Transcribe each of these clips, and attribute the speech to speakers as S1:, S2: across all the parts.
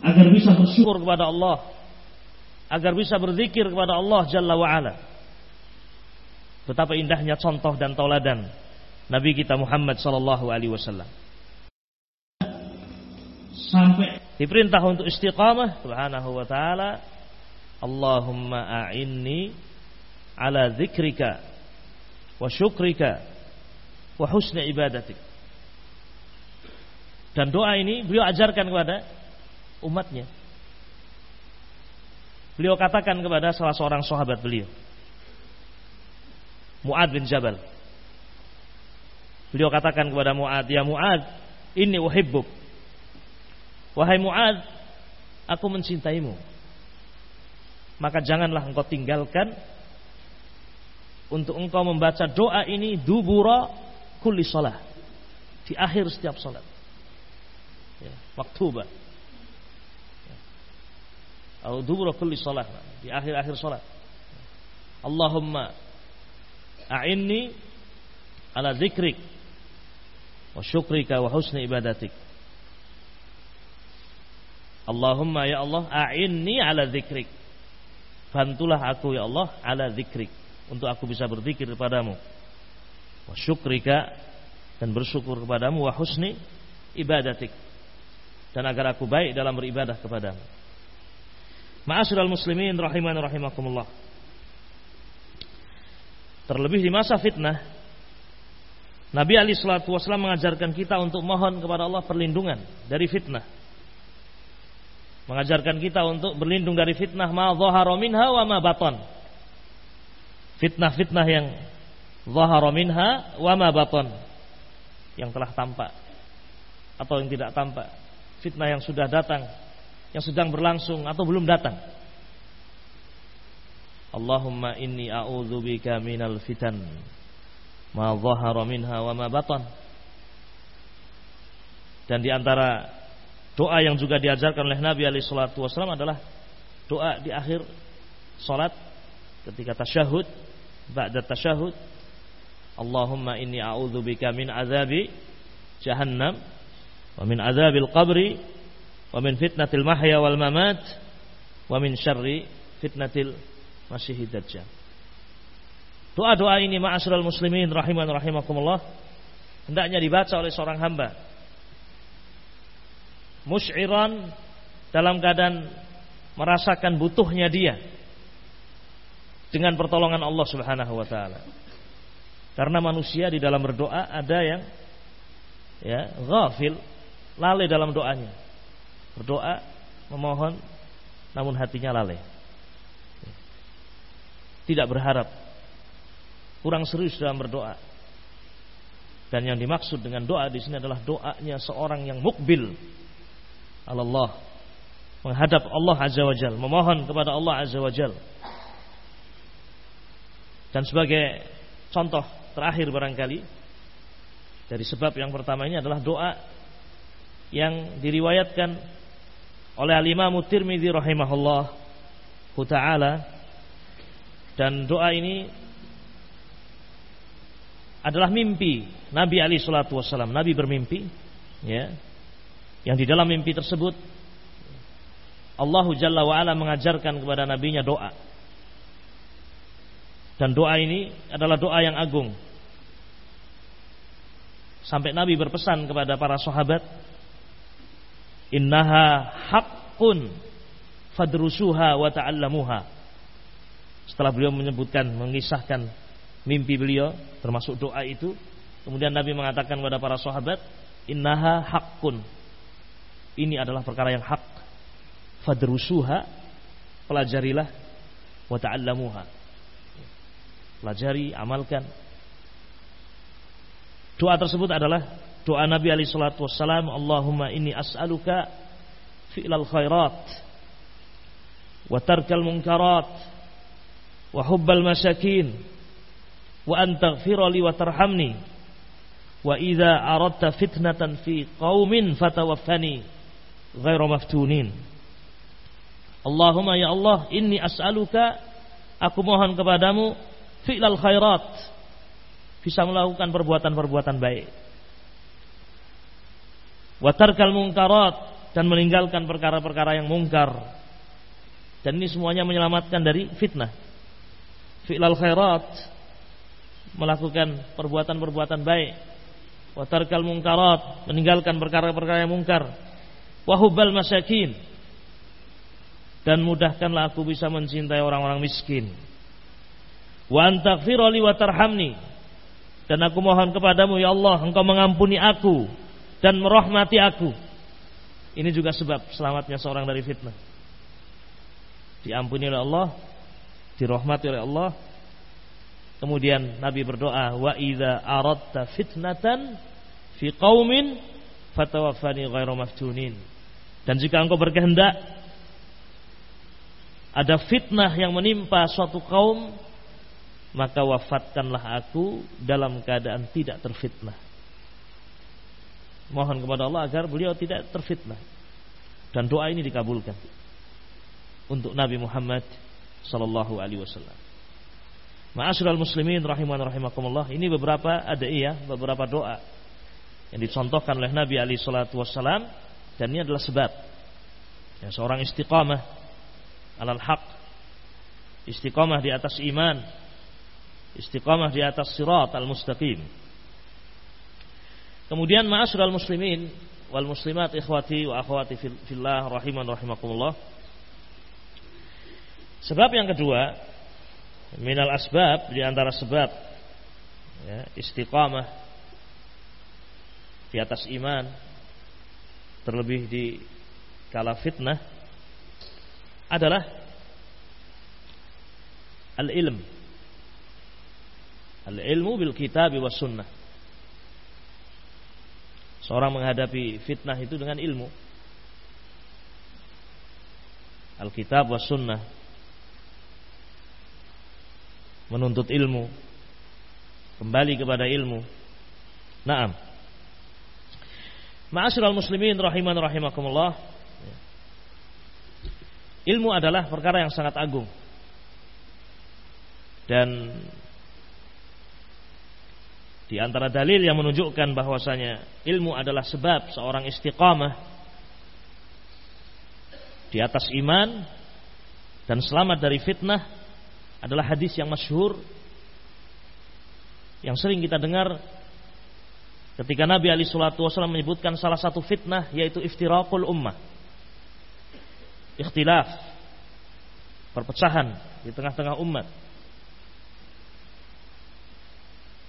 S1: agar bisa bersyukur kepada Allah, agar bisa berzikir kepada Allah Jalla wa ala. Betapa indahnya contoh dan tauladan Nabi kita Muhammad sallallahu alaihi wasallam. Sampai diperintah untuk istiqamah subhanahu wa taala Allahumma a'inni ala dzikrika wa syukrika wa husni ibadatik. Dan doa ini beliau ajarkan kepada umatnya. Beliau katakan kepada salah seorang sahabat beliau. Mu'ad bin Jabal. Beliau katakan kepada Mu'ad, "Ya Mu'ad, ini uhibbuk." Wahai Mu'ad, aku mencintaimu. Maka janganlah engkau tinggalkan untuk engkau membaca doa ini dubura kulli salat di akhir setiap salat. Ya, maktubah. Atau dubura kulli salat di akhir-akhir salat. Allahumma a'inni ala zikrik wa syukrika wa husni ibadatik. Allahumma ya Allah a'inni ala zikrik. Bantulah aku ya Allah ala zikrik untuk aku bisa berzikir kepadamu. Wa syukrika dan bersyukur kepadamu wa husni ibadatik. Dan agar aku baik dalam beribadah kepadamu. Ma'asyiral muslimin rahiman rahimakumullah. Terlebih di masa fitnah, Nabi Ali Shallallahu Wasallam mengajarkan kita untuk mohon kepada Allah perlindungan dari fitnah. Mengajarkan kita untuk berlindung dari fitnah ma dhahara minha wa ma batan. Fitnah-fitnah yang dhahara minha wa ma batan. Yang telah tampak atau yang tidak tampak. Fitnah yang sudah datang, yang sedang berlangsung atau belum datang. Allahumma inni a'udzubika minal fitan ma dhahara minha wa ma batan. Dan di antara doa yang juga diajarkan oleh Nabi alaihi salatu wasallam adalah doa di akhir salat ketika tasyahud, ba'da tasyahud, Allahumma inni a'udzubika min azabi jahannam wa min azabil qabri wa min fitnatil mahya wal mamat wa min syarri fitnatil Masih dajjal. Doa-doa ini ma'asyiral muslimin rahiman rahimakumullah hendaknya dibaca oleh seorang hamba. Musyiran dalam keadaan merasakan butuhnya dia dengan pertolongan Allah Subhanahu wa taala. Karena manusia di dalam berdoa ada yang ya, ghafil, lalai dalam doanya. Berdoa, memohon namun hatinya lalai tidak berharap, kurang serius dalam berdoa. Dan yang dimaksud dengan doa di sini adalah doanya seorang yang mukbil Allah menghadap Allah Azza wa Jal, memohon kepada Allah Azza wa Jal. Dan sebagai contoh terakhir barangkali dari sebab yang pertama ini adalah doa yang diriwayatkan oleh Al-Imam Tirmidzi rahimahullah taala dan doa ini adalah mimpi Nabi Ali Shallallahu Wasallam. Nabi bermimpi, ya, yang di dalam mimpi tersebut Allah Jalla wa ala mengajarkan kepada nabinya doa. Dan doa ini adalah doa yang agung. Sampai Nabi berpesan kepada para sahabat, "Innaha haqqun fadrusuha wa ta'allamuha." Setelah beliau menyebutkan, mengisahkan mimpi beliau, termasuk doa itu, kemudian Nabi mengatakan kepada para sahabat, "Innaha haqqun." Ini adalah perkara yang hak. Fadrusuha, pelajarilah wa ta'allamuha. Pelajari, amalkan. Doa tersebut adalah doa Nabi alaihi salatu Allahumma inni as'aluka fi'lal khairat wa tarkal munkarat wa hubbal masakin wa an taghfira li wa tarhamni wa idza aradta fitnatan fi qaumin fatawaffani ghairu maftunin. Allahumma ya Allah inni as'aluka aku mohon kepadamu fi'lal khairat. Bisa melakukan perbuatan-perbuatan baik wa tarkal munkarat dan meninggalkan perkara-perkara yang mungkar. Dan ini semuanya menyelamatkan dari fitnah. Fi'lal khairat melakukan perbuatan-perbuatan baik. Wa tarkal mungkarat meninggalkan perkara-perkara yang mungkar. Wa hubbal masakin dan mudahkanlah aku bisa mencintai orang-orang miskin. Wa antaghfirli wa tarhamni dan aku mohon kepadamu ya Allah engkau mengampuni aku dan merahmati aku. Ini juga sebab selamatnya seorang dari fitnah. Diampuni oleh Allah, dirahmati oleh Allah. Kemudian Nabi berdoa, "Wa idza aradta fitnatan fi qaumin fatawaffani ghairu maftunin." Dan jika engkau berkehendak ada fitnah yang menimpa suatu kaum, maka wafatkanlah aku dalam keadaan tidak terfitnah. Mohon kepada Allah agar beliau tidak terfitnah. Dan doa ini dikabulkan untuk Nabi Muhammad sallallahu alaihi wasallam. Ma'asyiral muslimin rahiman rahimakumullah. Ini beberapa ada iya, beberapa doa yang dicontohkan oleh Nabi alaihi salatu wasallam dan ini adalah sebab ya, seorang istiqamah alal haq istiqamah di atas iman istiqamah di atas sirat al mustaqim kemudian ma'asyiral muslimin wal muslimat ikhwati wa akhwati fillah rahiman rahimakumullah sebab yang kedua minal asbab di antara sebab ya, istiqamah di atas iman terlebih di kala fitnah adalah al-ilm. Al-ilmu bil kitab wa sunnah. Seorang menghadapi fitnah itu dengan ilmu. Al-kitab wa sunnah. Menuntut ilmu. Kembali kepada ilmu. Naam. Ma'asyiral muslimin rahiman rahimakumullah. Ilmu adalah perkara yang sangat agung. Dan di antara dalil yang menunjukkan bahwasanya ilmu adalah sebab seorang istiqamah di atas iman dan selamat dari fitnah adalah hadis yang masyhur yang sering kita dengar ketika Nabi Ali Shallallahu Wasallam menyebutkan salah satu fitnah yaitu iftirakul ummah. Ikhtilaf perpecahan di tengah-tengah umat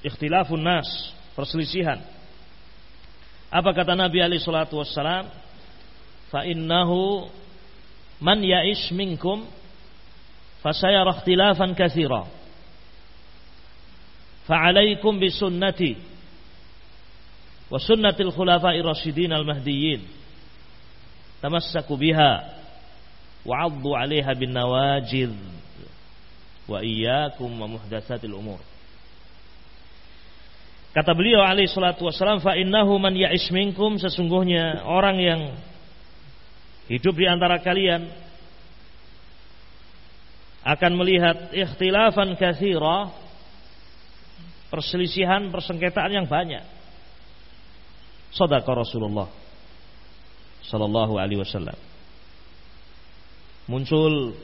S1: ikhtilafun nas perselisihan apa kata Nabi alaihi salatu wassalam fa innahu man ya'ish minkum fasayara ikhtilafan katsira fa'alaikum bisunnati wa sunnatil khulafa'ir rasyidin al-mahdiyyin tamassaku biha wa'addu 'alaiha bin nawajid wa iyyakum wa muhdatsatil umur Kata beliau alaihi salatu wasallam fa innahu man ya'ish minkum sesungguhnya orang yang hidup di antara kalian akan melihat ikhtilafan katsira perselisihan persengketaan yang banyak. Sadaqah Rasulullah sallallahu alaihi wasallam muncul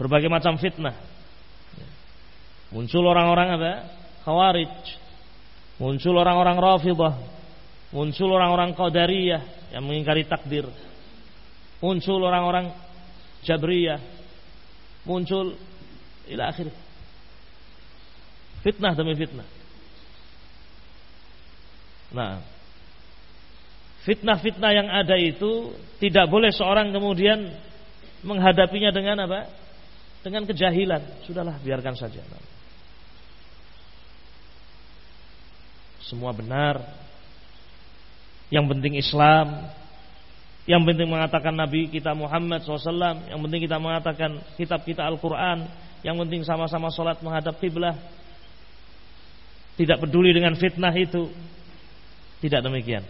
S1: berbagai macam fitnah. Muncul orang-orang apa? Khawarij. Muncul orang-orang Rafidah. Muncul orang-orang Qadariyah yang mengingkari takdir. Muncul orang-orang Jabriyah. Muncul ila akhir. Fitnah demi fitnah. Nah, fitnah-fitnah yang ada itu tidak boleh seorang kemudian menghadapinya dengan apa? Dengan kejahilan. Sudahlah, biarkan saja. Semua benar. Yang penting Islam. Yang penting mengatakan Nabi kita Muhammad SAW. Yang penting kita mengatakan kitab kita Al-Quran. Yang penting sama-sama sholat menghadap kiblah. Tidak peduli dengan fitnah itu. Tidak demikian.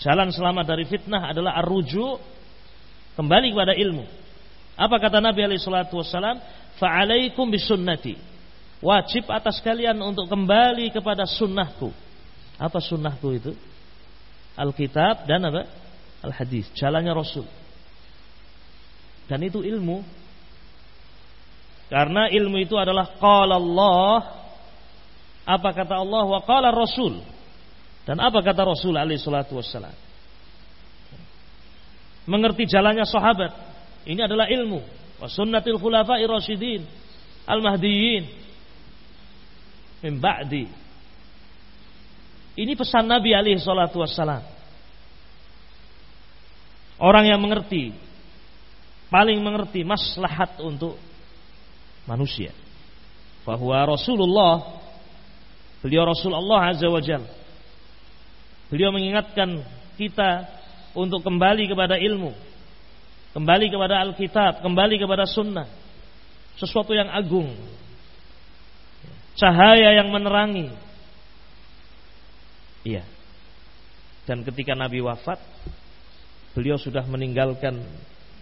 S1: Jalan selamat dari fitnah adalah arruju Kembali kepada ilmu. Apa kata Nabi alaihi salatu wasallam? Fa'alaikum bisunnati. Wajib atas kalian untuk kembali kepada sunnahku. Apa sunnahku itu? Alkitab dan apa? al-hadis, jalannya Rasul. Dan itu ilmu. Karena ilmu itu adalah qala Allah apa kata Allah wa qala Rasul dan apa kata Rasul alaihi salatu wassalam. Mengerti jalannya sahabat ini adalah ilmu. Wa sunnatil khulafa'i rasyidin al-mahdiyyin min ba'di. Ini pesan Nabi alaihi salatu wassalam. Orang yang mengerti paling mengerti maslahat untuk manusia. Bahwa Rasulullah beliau Rasulullah Azza wa Jal beliau mengingatkan kita untuk kembali kepada ilmu, kembali kepada Alkitab, kembali kepada sunnah. Sesuatu yang agung. Cahaya yang menerangi. Iya. Dan ketika Nabi wafat, beliau sudah meninggalkan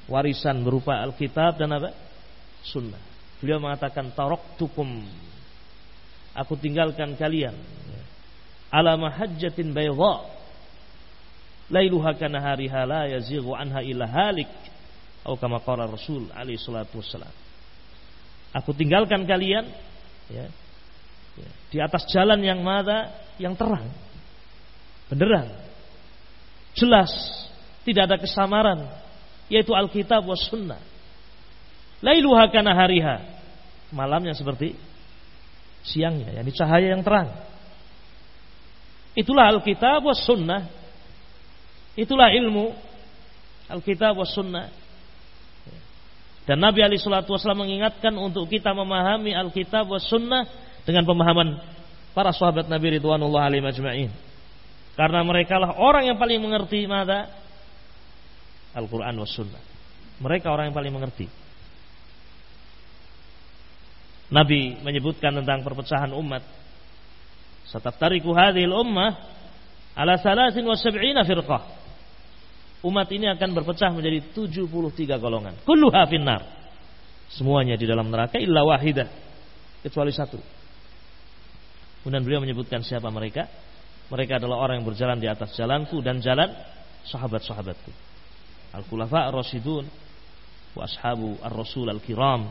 S1: warisan berupa Alkitab dan apa? Sunnah. Beliau mengatakan taraktukum aku tinggalkan kalian ala mahajjatin bayda lailuha kana hariha la yazighu anha illa halik atau kama Rasul alaihi salatu aku tinggalkan kalian ya, di atas jalan yang mana yang terang benderang jelas tidak ada kesamaran yaitu Alkitab was sunnah. Lailuha kana hariha. Malamnya seperti siangnya, yakni cahaya yang terang. Itulah Alkitab was sunnah. Itulah ilmu Alkitab was sunnah. Dan Nabi Ali Shallallahu Wasallam mengingatkan untuk kita memahami Alkitab was sunnah dengan pemahaman para sahabat Nabi Ridwanullah alaihi majma'in. Karena mereka lah orang yang paling mengerti mata Al-Quran was sunnah. Mereka orang yang paling mengerti. Nabi menyebutkan tentang perpecahan umat. Sataftariku hadhil ummah ala salasin wa sab'ina firqah. Umat ini akan berpecah menjadi 73 golongan. Kulluha finnar. Semuanya di dalam neraka illa wahidah. Kecuali satu. Kemudian beliau menyebutkan siapa mereka. Mereka adalah orang yang berjalan di atas jalanku dan jalan sahabat-sahabatku al-khulafa ar-rasyidun wa ashabu ar-rasul al-kiram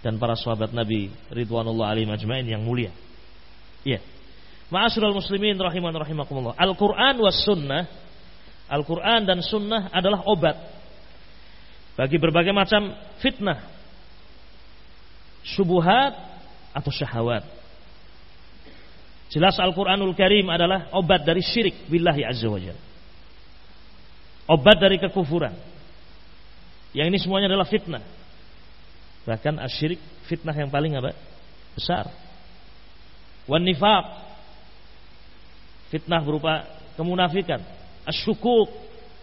S1: dan para sahabat Nabi ridwanullah alaihi majma'in yang mulia. Iya. Ma'asyiral muslimin rahiman rahimakumullah. Al-Qur'an was sunnah Al-Qur'an dan sunnah adalah obat bagi berbagai macam fitnah, syubhat atau syahwat. Jelas Al-Qur'anul Karim adalah obat dari syirik billahi azza wajalla obat dari kekufuran. Yang ini semuanya adalah fitnah. Bahkan asyirik fitnah yang paling apa? Besar. Wan fitnah berupa kemunafikan, asyukuk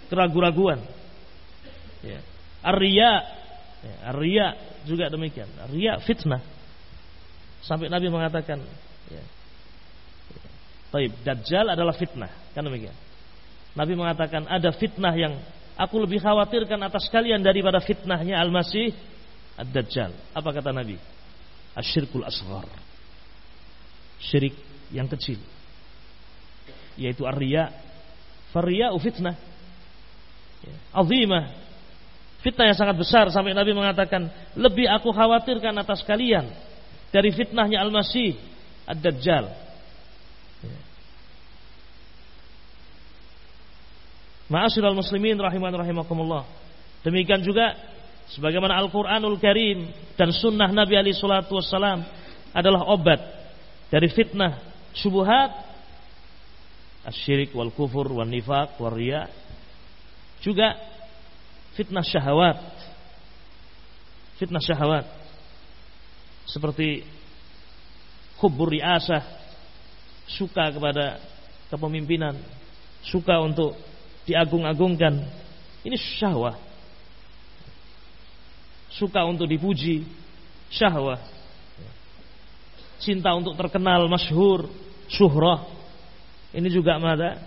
S1: keraguan-raguan. Ya. Ya, juga demikian. Ar-riya fitnah. Sampai Nabi mengatakan, ya. Taib, Dajjal adalah fitnah, kan demikian. Nabi mengatakan ada fitnah yang aku lebih khawatirkan atas kalian daripada fitnahnya Al-Masih Ad-Dajjal. Apa kata Nabi? Asyirkul asghar. Syirik yang kecil. Yaitu ar-riya. Farriya'u fitnah. Ya, azimah. Fitnah yang sangat besar sampai Nabi mengatakan lebih aku khawatirkan atas kalian dari fitnahnya Al-Masih Ad-Dajjal Ma'asyiral muslimin rahiman rahimakumullah. Demikian juga sebagaimana Al-Qur'anul Karim dan sunnah Nabi Ali salatu wassalam adalah obat dari fitnah syubhat asyirik wal kufur wal nifaq wal riya juga fitnah syahwat fitnah syahwat seperti hubur riasah suka kepada kepemimpinan suka untuk diagung-agungkan. Ini syahwah. Suka untuk dipuji, syahwah. Cinta untuk terkenal, masyhur, syuhrah. Ini juga mada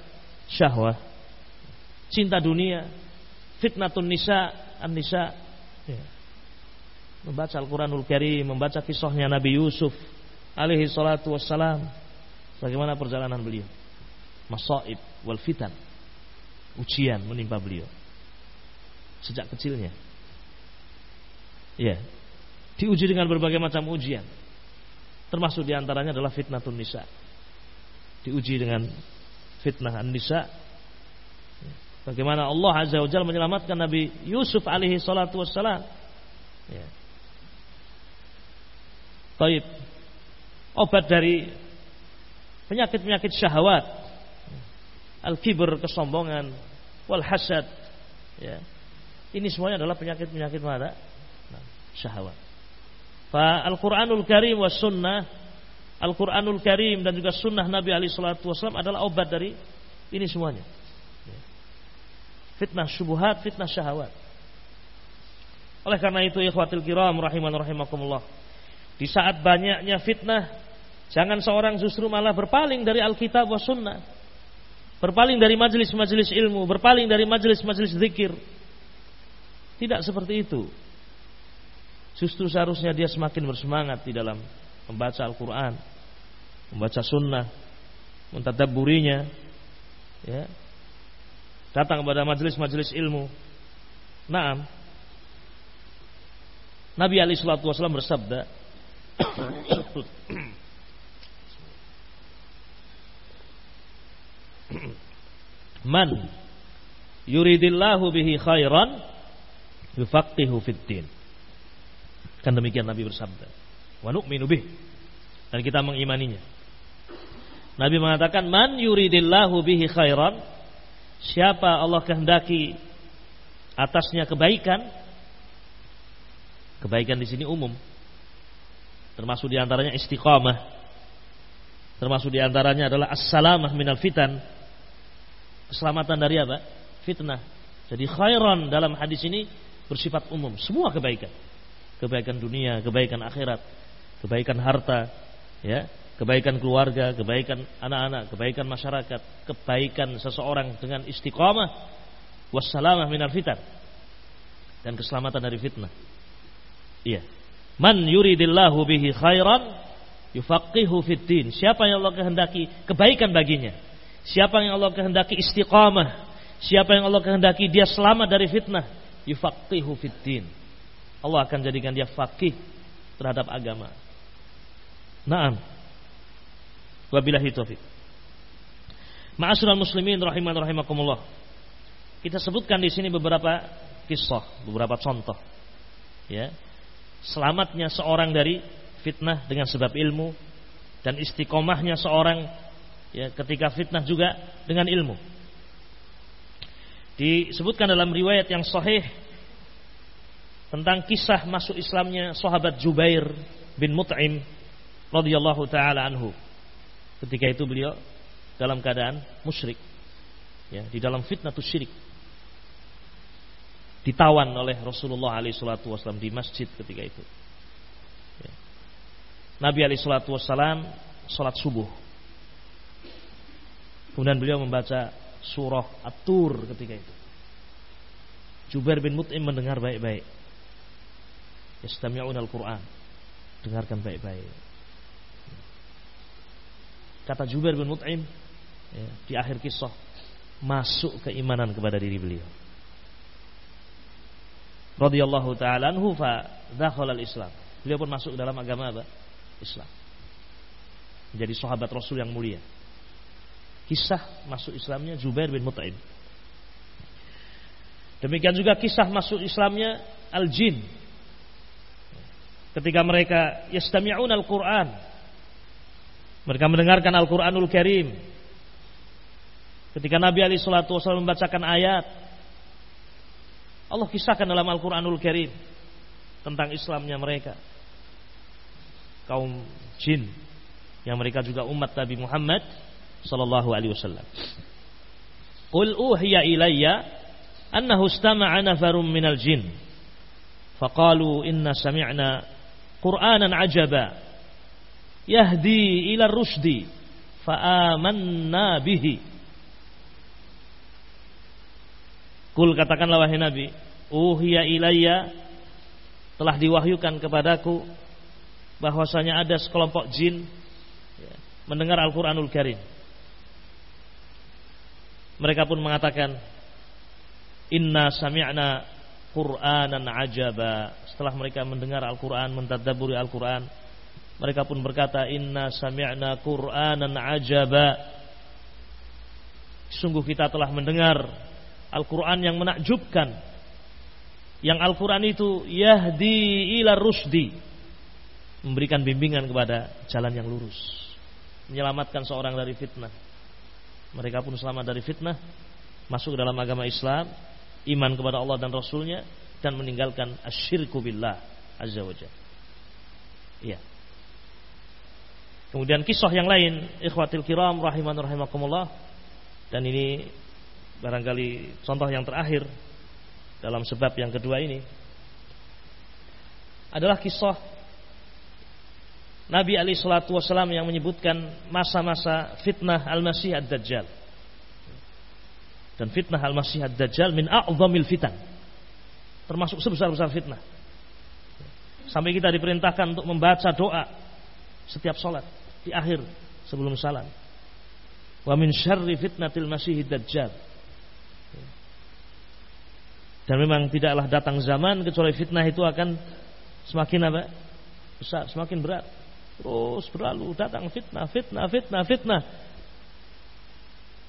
S1: syahwah. Cinta dunia, fitnatun nisa, an-nisa. Ya. Membaca Al-Quranul Karim, membaca kisahnya Nabi Yusuf alaihi salatu wassalam. Bagaimana perjalanan beliau? Masaib wal fitan ujian menimpa beliau sejak kecilnya. Ya, diuji dengan berbagai macam ujian, termasuk di antaranya adalah fitnah nisa. Diuji dengan fitnah an-nisa. Bagaimana Allah Azza wa Jalla menyelamatkan Nabi Yusuf alaihi salatu wassalam. Ya. Taib. Obat dari penyakit-penyakit syahwat. Al-kibr, kesombongan, wal hasad. Ya. Ini semuanya adalah penyakit-penyakit mana? Nah, syahwat. Fa Al-Qur'anul Karim was sunnah Al-Qur'anul Karim dan juga sunnah Nabi alaihi salatu wasallam adalah obat dari ini semuanya. Fitnah syubhat, fitnah syahwat. Oleh karena itu ikhwatil kiram rahiman rahimakumullah. Di saat banyaknya fitnah, jangan seorang justru malah berpaling dari Alkitab was sunnah. Berpaling dari majelis-majelis ilmu, berpaling dari majelis-majelis zikir tidak seperti itu. Justru seharusnya dia semakin bersemangat di dalam membaca Al-Quran, membaca Sunnah, mentadaburinya, ya, datang kepada majelis-majelis ilmu. Naam. Nabi Ali Shallallahu Wasallam bersabda, Man yuridillahu bihi khairan yufaqihu fid din. Kan demikian Nabi bersabda. Wa nu'minu bih. Dan kita mengimaninya. Nabi mengatakan man yuridillahu bihi khairan siapa Allah kehendaki atasnya kebaikan kebaikan di sini umum termasuk di antaranya istiqamah termasuk di antaranya adalah as-salamah minal fitan keselamatan dari apa fitnah jadi khairan dalam hadis ini bersifat umum, semua kebaikan. Kebaikan dunia, kebaikan akhirat, kebaikan harta, ya, kebaikan keluarga, kebaikan anak-anak, kebaikan masyarakat, kebaikan seseorang dengan istiqamah wassalamah minal fitan dan keselamatan dari fitnah. Iya. Man yuridillahu bihi khairan yufaqihu fid din. Siapa yang Allah kehendaki kebaikan baginya? Siapa yang Allah kehendaki istiqamah? Siapa yang Allah kehendaki dia selamat dari fitnah? yufaqihu fiddin. Allah akan jadikan dia fakih terhadap agama. Naam. Wabillahi taufik. Ma'asyiral muslimin rahiman rahimakumullah. Kita sebutkan di sini beberapa kisah, beberapa contoh. Ya. Selamatnya seorang dari fitnah dengan sebab ilmu dan istiqomahnya seorang ya ketika fitnah juga dengan ilmu. Disebutkan dalam riwayat yang sahih tentang kisah masuk Islamnya sahabat Jubair bin Mut'im radhiyallahu taala anhu. Ketika itu beliau dalam keadaan musyrik. Ya, di dalam fitnah syirik. Ditawan oleh Rasulullah alaihi salatu wasallam di masjid ketika itu. Ya. Nabi alaihi salatu wasallam salat subuh. Kemudian beliau membaca surah At-Tur ketika itu. Jubair bin Mut'im mendengar baik-baik. Yastami'un al-Quran. Dengarkan baik-baik. Kata Jubair bin Mut'im ya, di akhir kisah masuk keimanan kepada diri beliau. Radhiyallahu taala anhu fa al-Islam. Beliau pun masuk dalam agama apa? Islam. Menjadi sahabat Rasul yang mulia kisah masuk Islamnya Zubair bin Mut'im. Demikian juga kisah masuk Islamnya Al-Jin. Ketika mereka yastami'un Al-Quran. Mereka mendengarkan Al-Quranul Karim. Ketika Nabi Ali Shallallahu Wasallam membacakan ayat, Allah kisahkan dalam Al-Quranul Karim tentang Islamnya mereka, kaum jin yang mereka juga umat Nabi Muhammad sallallahu alaihi wasallam. Qul uhiya ilayya annahu istama'a nafarum minal jin. Faqalu inna sami'na qur'anan ajaba yahdi ila rusdi fa'amanna bihi. Kul katakanlah wahai Nabi Uhiya ilayya Telah diwahyukan kepadaku bahwasanya ada sekelompok jin Mendengar Al-Quranul Karim mereka pun mengatakan Inna sami'na Qur'anan ajaba. Setelah mereka mendengar Al-Qur'an, mentadabburi Al-Qur'an, mereka pun berkata, "Inna sami'na Qur'anan ajaba." Sungguh kita telah mendengar Al-Qur'an yang menakjubkan. Yang Al-Qur'an itu yahdi ila rusdi. Memberikan bimbingan kepada jalan yang lurus. Menyelamatkan seorang dari fitnah. Mereka pun selamat dari fitnah, masuk dalam agama Islam, iman kepada Allah dan Rasulnya, dan meninggalkan asyirku billah azza wajalla. Iya. Kemudian kisah yang lain, ikhwatil kiram rahiman rahimakumullah. Dan ini barangkali contoh yang terakhir dalam sebab yang kedua ini adalah kisah Nabi Ali Shallallahu Wasallam yang menyebutkan masa-masa fitnah Al-Masih Ad-Dajjal. Dan fitnah Al-Masih Ad-Dajjal min a'zamil fitan. Termasuk sebesar-besar fitnah. Sampai kita diperintahkan untuk membaca doa setiap sholat di akhir sebelum salam. Wa min syarri fitnatil Masih Ad-Dajjal. Dan memang tidaklah datang zaman kecuali fitnah itu akan semakin apa? Besar, semakin berat. Terus berlalu datang fitnah, fitnah, fitnah, fitnah.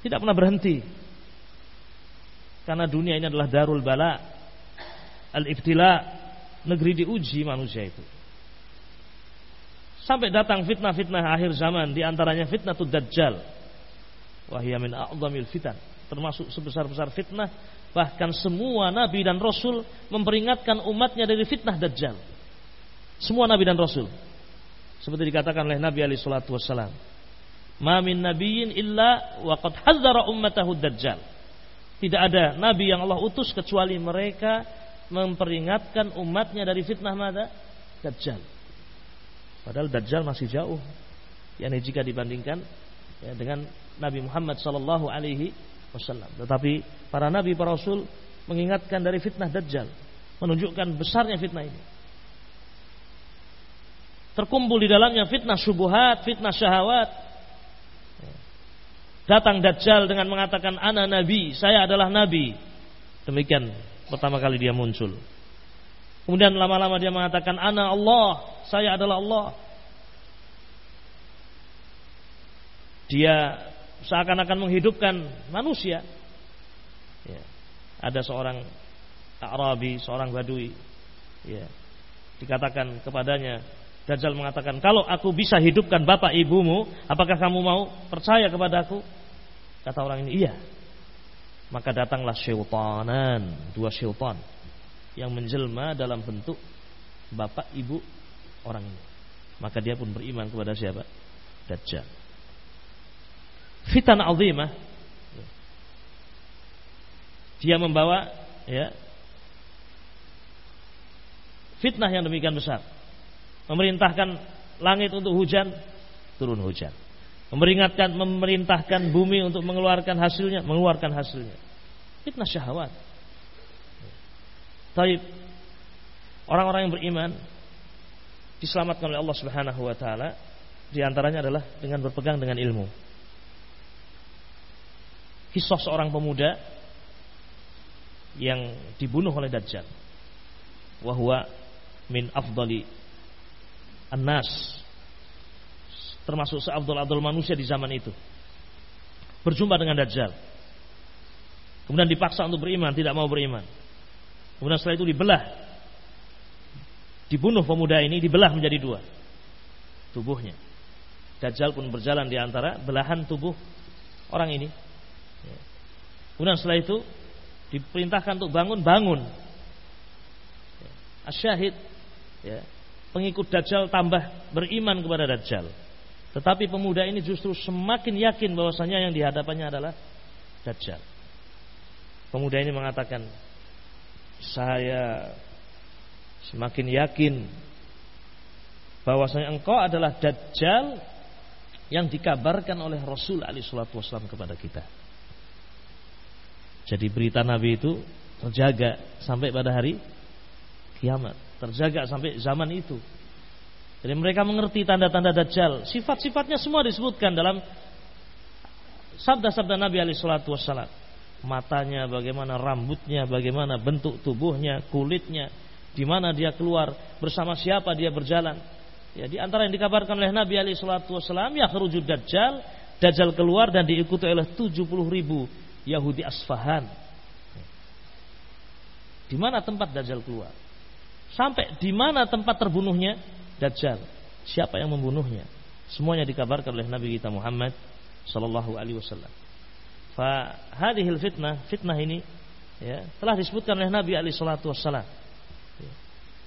S1: Tidak pernah berhenti. Karena dunia ini adalah darul bala. Al-ibtila, negeri diuji manusia itu. Sampai datang fitnah-fitnah akhir zaman di antaranya fitnah tu dajjal. Wahia min a'zamil fitan. Termasuk sebesar-besar fitnah bahkan semua nabi dan rasul memperingatkan umatnya dari fitnah dajjal. Semua nabi dan rasul seperti dikatakan oleh Nabi alaihi salatu wassalam. Ma min nabiyyin illa wa qad hadzara ummatahu dajjal. Tidak ada nabi yang Allah utus kecuali mereka memperingatkan umatnya dari fitnah mada? Dajjal. Padahal Dajjal masih jauh. Yani jika dibandingkan ya, dengan Nabi Muhammad sallallahu alaihi wasallam. Tetapi para nabi para rasul mengingatkan dari fitnah Dajjal, menunjukkan besarnya fitnah ini terkumpul di dalamnya fitnah subuhat, fitnah syahwat. Datang Dajjal dengan mengatakan ana nabi, saya adalah nabi. Demikian pertama kali dia muncul. Kemudian lama-lama dia mengatakan ana Allah, saya adalah Allah. Dia seakan-akan menghidupkan manusia. Ya. Ada seorang Arabi, seorang Badui. Ya. Dikatakan kepadanya, Dajjal mengatakan, kalau aku bisa hidupkan bapak ibumu, apakah kamu mau percaya kepada aku? Kata orang ini, iya. Maka datanglah syaitanan, dua syaitan yang menjelma dalam bentuk bapak ibu orang ini. Maka dia pun beriman kepada siapa? Dajjal. Fitan azimah. Dia membawa ya fitnah yang demikian besar memerintahkan langit untuk hujan, turun hujan. Memperingatkan, memerintahkan bumi untuk mengeluarkan hasilnya, mengeluarkan hasilnya. Fitnah syahwat. Taib. Orang-orang yang beriman diselamatkan oleh Allah Subhanahu wa taala di antaranya adalah dengan berpegang dengan ilmu. Kisah seorang pemuda yang dibunuh oleh Dajjal. Wahwa min afdali Anas termasuk seabdul-abdul manusia di zaman itu. Berjumpa dengan Dajjal. Kemudian dipaksa untuk beriman tidak mau beriman. Kemudian setelah itu dibelah. Dibunuh pemuda ini dibelah menjadi dua. Tubuhnya. Dajjal pun berjalan di antara belahan tubuh orang ini. Kemudian setelah itu diperintahkan untuk bangun bangun. Asyahid. Ya pengikut Dajjal tambah beriman kepada Dajjal. Tetapi pemuda ini justru semakin yakin bahwasanya yang dihadapannya adalah Dajjal. Pemuda ini mengatakan, saya semakin yakin bahwasanya engkau adalah Dajjal yang dikabarkan oleh Rasul Ali Shallallahu Wasallam kepada kita. Jadi berita Nabi itu terjaga sampai pada hari kiamat terjaga sampai zaman itu. Jadi mereka mengerti tanda-tanda Dajjal. Sifat-sifatnya semua disebutkan dalam sabda-sabda Nabi alaihi salatu wassalam. matanya, bagaimana rambutnya, bagaimana bentuk tubuhnya, kulitnya, di mana dia keluar, bersama siapa dia berjalan. Ya, di antara yang dikabarkan oleh Nabi alaihi salatu wasallam ya khurujud dajjal, dajjal keluar dan diikuti oleh 70 ribu Yahudi Asfahan. Di mana tempat dajjal keluar? Sampai di mana tempat terbunuhnya dajjal? Siapa yang membunuhnya? Semuanya dikabarkan oleh Nabi kita Muhammad sallallahu alaihi wasallam. Fa hadhil fitnah, fitnah ini ya, telah disebutkan oleh Nabi alaihi salatu wasallam.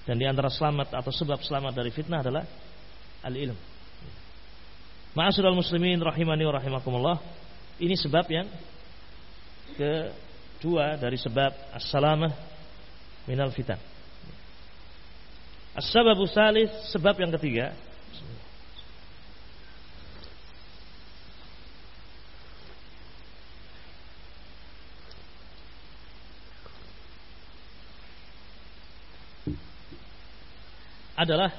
S1: Dan di antara selamat atau sebab selamat dari fitnah adalah al-ilm. Ma'asyiral muslimin rahimani rahimakumullah. Ini sebab yang kedua dari sebab as-salamah minal fitan. As-sababu salis sebab yang ketiga. Adalah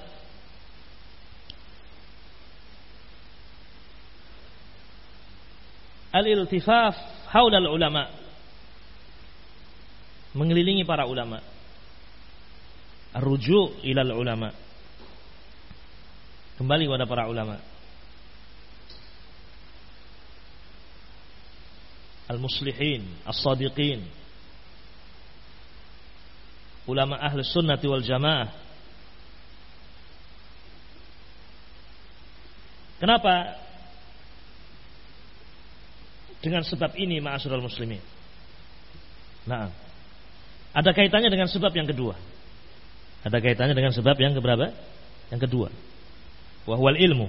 S1: al-iltifaf haula ulama. Mengelilingi para ulama rujuk ilal ulama kembali kepada para ulama al-muslihin as-sadiqin ulama ahli sunnati wal jamaah Kenapa? Dengan sebab ini ma'asyiral muslimin. Nah, ada kaitannya dengan sebab yang kedua. Ada kaitannya dengan sebab yang keberapa? Yang kedua. Wahwal ilmu.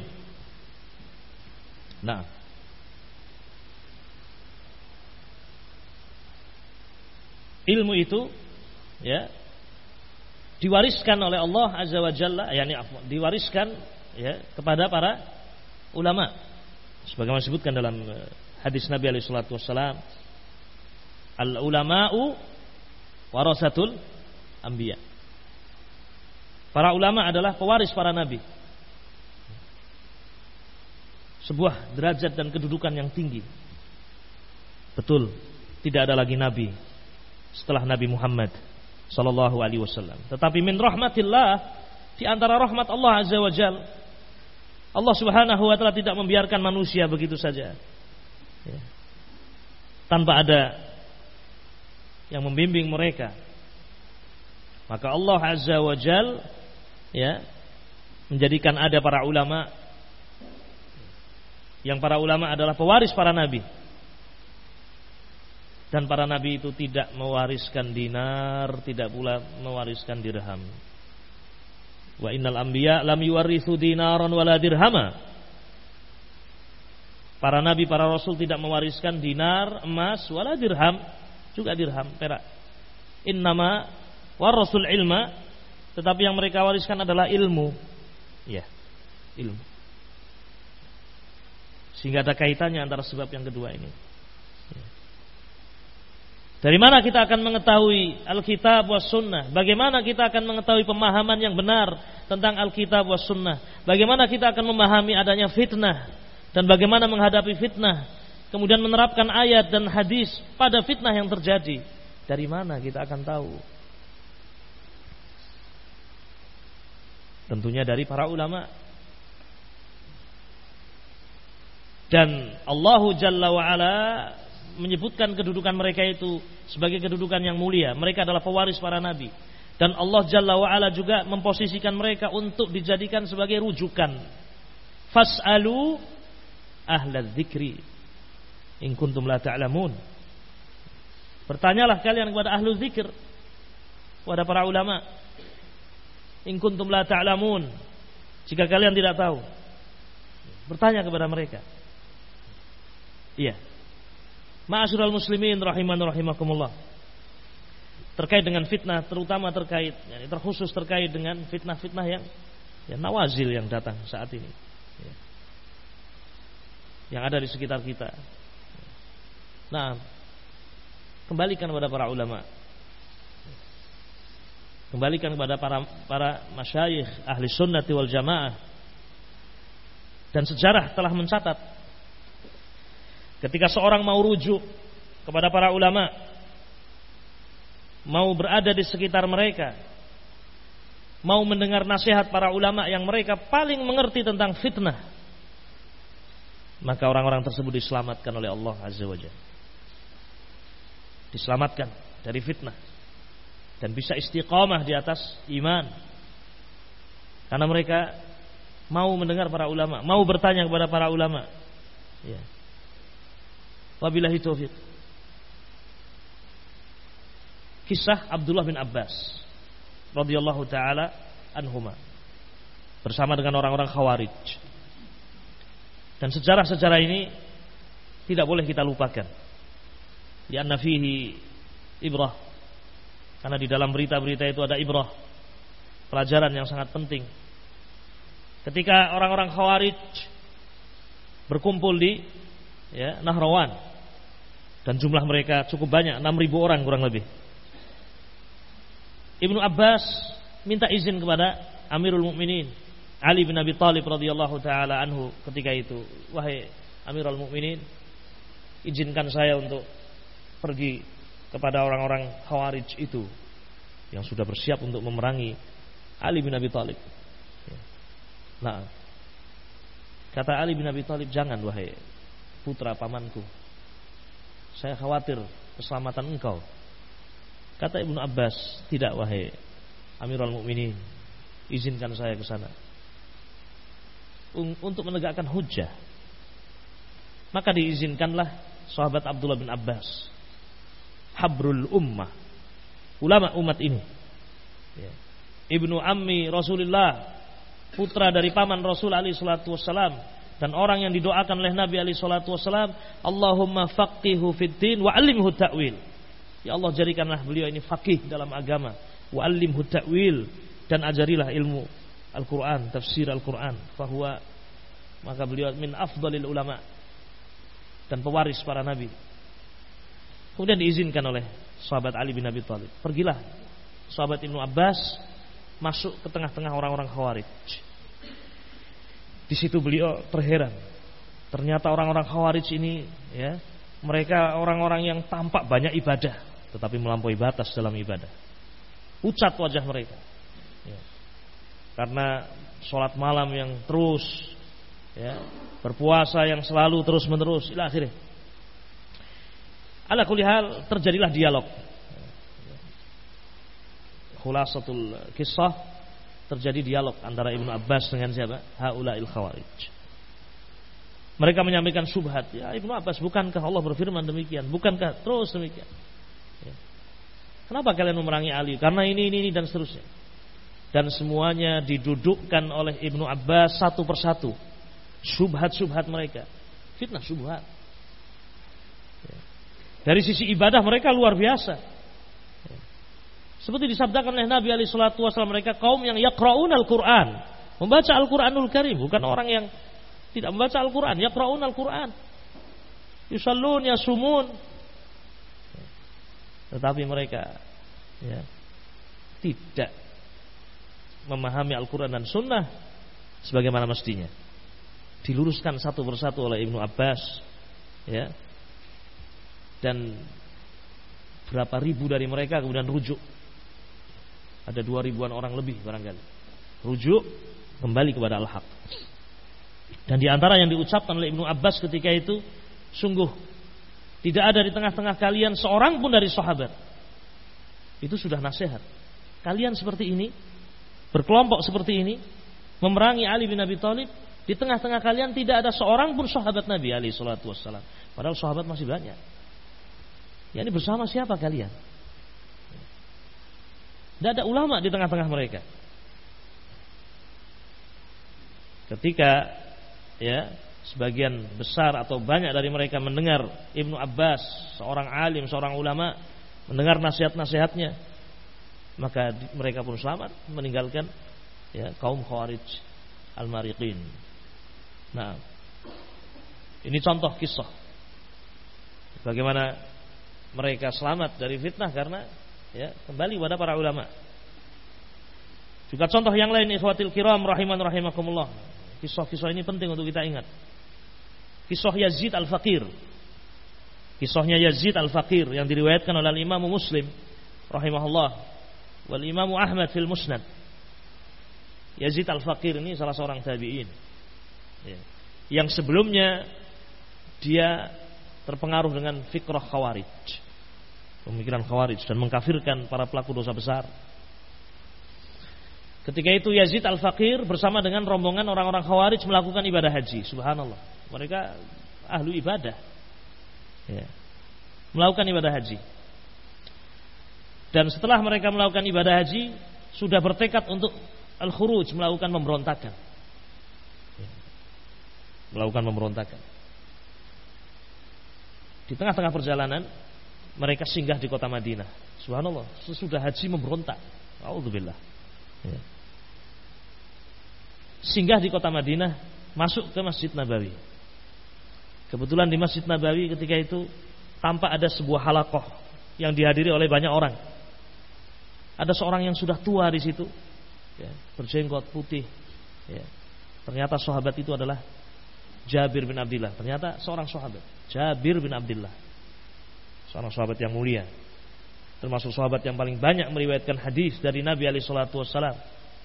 S1: Nah. Ilmu itu ya diwariskan oleh Allah Azza wa Jalla, yakni diwariskan ya kepada para ulama. Sebagaimana disebutkan dalam eh, hadis Nabi alaihi salatu wasallam, al ulama'u warasatul anbiya. Para ulama adalah pewaris para nabi. Sebuah derajat dan kedudukan yang tinggi. Betul, tidak ada lagi nabi setelah Nabi Muhammad sallallahu alaihi wasallam. Tetapi min rahmatillah di antara rahmat Allah azza wa jalla Allah Subhanahu wa taala tidak membiarkan manusia begitu saja. Ya. Tanpa ada yang membimbing mereka. Maka Allah Azza wa Jal ya menjadikan ada para ulama yang para ulama adalah pewaris para nabi. Dan para nabi itu tidak mewariskan dinar, tidak pula mewariskan dirham. Wa innal anbiya lam yuwarithu dinaran wala dirhama. Para nabi, para rasul tidak mewariskan dinar, emas, wala dirham, juga dirham, perak. Innama warasul ilma, tetapi yang mereka wariskan adalah ilmu. Ya, ilmu. Sehingga ada kaitannya antara sebab yang kedua ini. Dari mana kita akan mengetahui Alkitab was Sunnah? Bagaimana kita akan mengetahui pemahaman yang benar tentang Alkitab was Sunnah? Bagaimana kita akan memahami adanya fitnah dan bagaimana menghadapi fitnah? Kemudian menerapkan ayat dan hadis pada fitnah yang terjadi. Dari mana kita akan tahu? Tentunya dari para ulama. Dan Allahu Jalla wa ala menyebutkan kedudukan mereka itu sebagai kedudukan yang mulia. Mereka adalah pewaris para nabi. Dan Allah Jalla wa'ala juga memposisikan mereka untuk dijadikan sebagai rujukan. Fas'alu ahla dzikri in kuntum la ta'lamun. Bertanyalah kalian kepada ahlu zikir kepada para ulama. In kuntum la ta'lamun. Jika kalian tidak tahu. Bertanya kepada mereka. Iya. Ma'asyiral muslimin rahiman rahimakumullah. Terkait dengan fitnah, terutama terkait yani terkhusus terkait dengan fitnah-fitnah yang ya nawazil yang datang saat ini. Ya. Yang ada di sekitar kita. Nah, kembalikan kepada para ulama. Kembalikan kepada para para masyayikh ahli sunnati wal jamaah. Dan sejarah telah mencatat Ketika seorang mau rujuk kepada para ulama, mau berada di sekitar mereka, mau mendengar nasihat para ulama yang mereka paling mengerti tentang fitnah, maka orang-orang tersebut diselamatkan oleh Allah Azza wa Jalla. Diselamatkan dari fitnah dan bisa istiqamah di atas iman. Karena mereka mau mendengar para ulama, mau bertanya kepada para ulama. Ya. Wabillahi taufiq. Kisah Abdullah bin Abbas radhiyallahu taala anhuma bersama dengan orang-orang Khawarij. Dan sejarah-sejarah ini tidak boleh kita lupakan. Di fihi ibrah. Karena di dalam berita-berita itu ada ibrah. Pelajaran yang sangat penting. Ketika orang-orang Khawarij berkumpul di ya, Nahrawan dan jumlah mereka cukup banyak, 6000 orang kurang lebih. Ibnu Abbas minta izin kepada Amirul Mukminin Ali bin Abi Thalib radhiyallahu taala anhu ketika itu, wahai Amirul Mukminin, izinkan saya untuk pergi kepada orang-orang Khawarij itu yang sudah bersiap untuk memerangi Ali bin Abi Thalib. Nah, kata Ali bin Abi Thalib, jangan wahai putra pamanku. Saya khawatir keselamatan engkau. Kata Ibnu Abbas, tidak wahai Amirul Mukminin, izinkan saya ke sana untuk menegakkan hujah. Maka diizinkanlah sahabat Abdullah bin Abbas, habrul ummah, ulama umat ini. Ya. Ibnu Ammi Rasulullah, putra dari paman Rasul Ali Shallallahu Wasallam dan orang yang didoakan oleh Nabi Ali Shallallahu Wasallam, Allahumma faqihu fiddin wa alimhu ta'wil. Ya Allah jadikanlah beliau ini fakih dalam agama. Wa alimhu ta'wil dan ajarilah ilmu Al-Quran, tafsir Al-Quran. Fahuwa maka beliau min afdalil ulama dan pewaris para nabi. Kemudian diizinkan oleh sahabat Ali bin Abi Thalib. Pergilah sahabat Ibnu Abbas masuk ke tengah-tengah orang-orang Khawarij. Di situ beliau terheran. Ternyata orang-orang Khawarij ini ya, mereka orang-orang yang tampak banyak ibadah tetapi melampaui batas dalam ibadah. Pucat wajah mereka. Ya. Karena sholat malam yang terus, ya, berpuasa yang selalu terus menerus, ila akhirnya. Ala kulihal terjadilah dialog. Khulasatul kisah terjadi dialog antara Ibnu Abbas dengan siapa? Haulail Khawarij. Mereka menyampaikan subhat. Ya Ibnu Abbas, bukankah Allah berfirman demikian? Bukankah terus demikian? Kenapa kalian memerangi Ali? Karena ini, ini, ini dan seterusnya. Dan semuanya didudukkan oleh Ibnu Abbas satu persatu. Subhat-subhat mereka. Fitnah subhat. Dari sisi ibadah mereka luar biasa. Seperti disabdakan oleh Nabi Ali Shallallahu Wasallam mereka kaum yang yakraun Al-Quran, membaca Al-Quranul Karim, bukan orang yang tidak membaca Al-Quran, yakraun Al-Quran, yusallun, yasumun, tetapi mereka ya, tidak memahami Al-Quran dan Sunnah sebagaimana mestinya. Diluruskan satu persatu oleh Ibnu Abbas, ya, dan berapa ribu dari mereka kemudian rujuk. Ada dua ribuan orang lebih barangkali. Rujuk kembali kepada Al-Haq. Dan di antara yang diucapkan oleh Ibnu Abbas ketika itu, sungguh tidak ada di tengah-tengah kalian seorang pun dari sahabat. Itu sudah nasihat. Kalian seperti ini, berkelompok seperti ini, memerangi Ali bin Abi Thalib, di tengah-tengah kalian tidak ada seorang pun sahabat Nabi Shallallahu Wasallam. Padahal sahabat masih banyak. Ya ini bersama siapa kalian? Tidak ada ulama di tengah-tengah mereka. Ketika ya sebagian besar atau banyak dari mereka mendengar Ibnu Abbas, seorang alim, seorang ulama, mendengar nasihat-nasihatnya, maka mereka pun selamat meninggalkan ya kaum Khawarij al-Mariqin. Nah, ini contoh kisah bagaimana mereka selamat dari fitnah karena ya kembali pada para ulama. Juga contoh yang lain ikhwatil kiram rahiman rahimakumullah. Kisah-kisah ini penting untuk kita ingat. Kisah Yazid Al-Fakir. Kisahnya Yazid Al-Faqir yang diriwayatkan oleh Imam Muslim rahimahullah wal Imam Ahmad fil Musnad. Yazid Al-Faqir ini salah seorang tabi'in. Ya. Yang sebelumnya dia terpengaruh dengan fikrah khawarij. Pemikiran khawarij dan mengkafirkan para pelaku dosa besar. Ketika itu Yazid Al-Faqir bersama dengan rombongan orang-orang khawarij melakukan ibadah haji. Subhanallah. Mereka ahlu ibadah ya, melakukan ibadah haji. Dan setelah mereka melakukan ibadah haji, sudah bertekad untuk al-khuruj melakukan pemberontakan. Ya, melakukan pemberontakan. Di tengah-tengah perjalanan, mereka singgah di kota Madinah. Subhanallah, sesudah haji memberontak. Alhamdulillah. Ya. Singgah di kota Madinah, masuk ke Masjid Nabawi. Kebetulan di Masjid Nabawi ketika itu tampak ada sebuah halakoh yang dihadiri oleh banyak orang. Ada seorang yang sudah tua di situ, ya, berjenggot putih. Ya. Ternyata sahabat itu adalah Jabir bin Abdullah. Ternyata seorang sahabat, Jabir bin Abdullah, seorang sahabat yang mulia, termasuk sahabat yang paling banyak meriwayatkan hadis dari Nabi alaihi wasallam,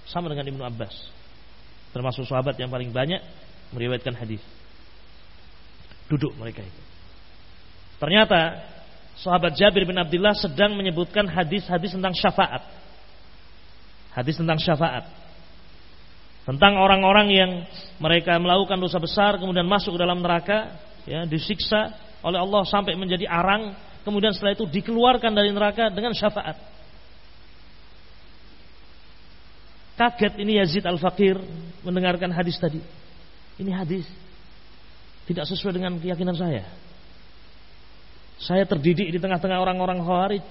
S1: sama dengan Ibnu Abbas. Termasuk sahabat yang paling banyak meriwayatkan hadis. Duduk mereka itu. Ternyata sahabat Jabir bin Abdullah sedang menyebutkan hadis-hadis tentang syafaat. Hadis tentang syafaat. Tentang orang-orang yang mereka melakukan dosa besar kemudian masuk ke dalam neraka, ya, disiksa oleh Allah sampai menjadi arang, kemudian setelah itu dikeluarkan dari neraka dengan syafaat. Kaget ini Yazid Al-Fakir mendengarkan hadis tadi. Ini hadis tidak sesuai dengan keyakinan saya. Saya terdidik di tengah-tengah orang-orang khawarij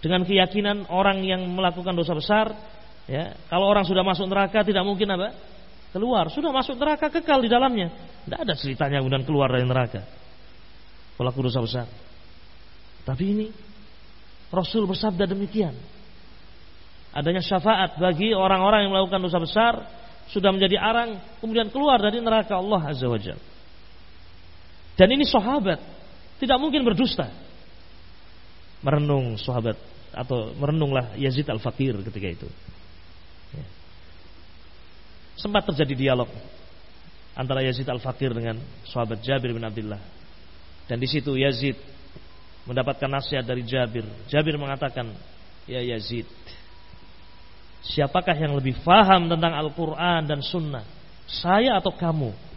S1: dengan keyakinan orang yang melakukan dosa besar, ya, kalau orang sudah masuk neraka tidak mungkin apa? Keluar, sudah masuk neraka kekal di dalamnya. Tidak ada ceritanya kemudian keluar dari neraka. Pelaku dosa besar. Tapi ini Rasul bersabda demikian. Adanya syafaat bagi orang-orang yang melakukan dosa besar sudah menjadi arang kemudian keluar dari neraka Allah Azza wa. Dan ini sahabat, tidak mungkin berdusta. Merenung sahabat atau merenunglah Yazid Al-Fakir ketika itu. Ya. Sempat terjadi dialog antara Yazid Al-Fakir dengan sahabat Jabir bin Abdullah. Dan di situ Yazid mendapatkan nasihat dari Jabir. Jabir mengatakan, "Ya Yazid, siapakah yang lebih faham tentang Al-Qur'an dan Sunnah? Saya atau kamu?"